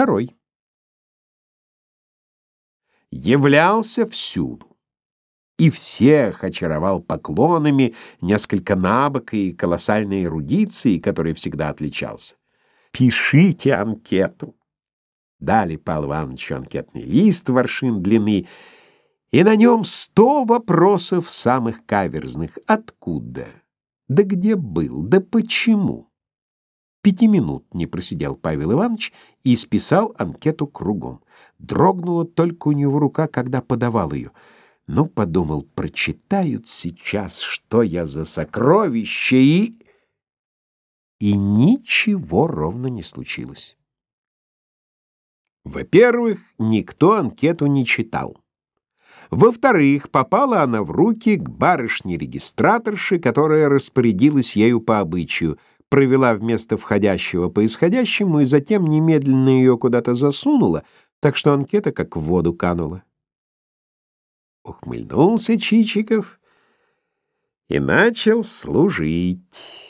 Второй. Являлся всюду и всех очаровал поклонами, несколько набок и колоссальной эрудицией, которой всегда отличался. «Пишите анкету!» Дали Павлу Ивановичу анкетный лист воршин длины, и на нем сто вопросов самых каверзных. Откуда? Да где был? Да почему? Пяти минут не просидел Павел Иванович и исписал анкету кругом. Дрогнула только у него рука, когда подавал ее — ну, подумал, прочитают сейчас, что я за сокровище, и... И ничего ровно не случилось. Во-первых, никто анкету не читал. Во-вторых, попала она в руки к барышне-регистраторше, которая распорядилась ею по обычаю, провела вместо входящего по исходящему и затем немедленно ее куда-то засунула, так что анкета как в воду канула. Ухмыльнулся Чичиков и начал служить.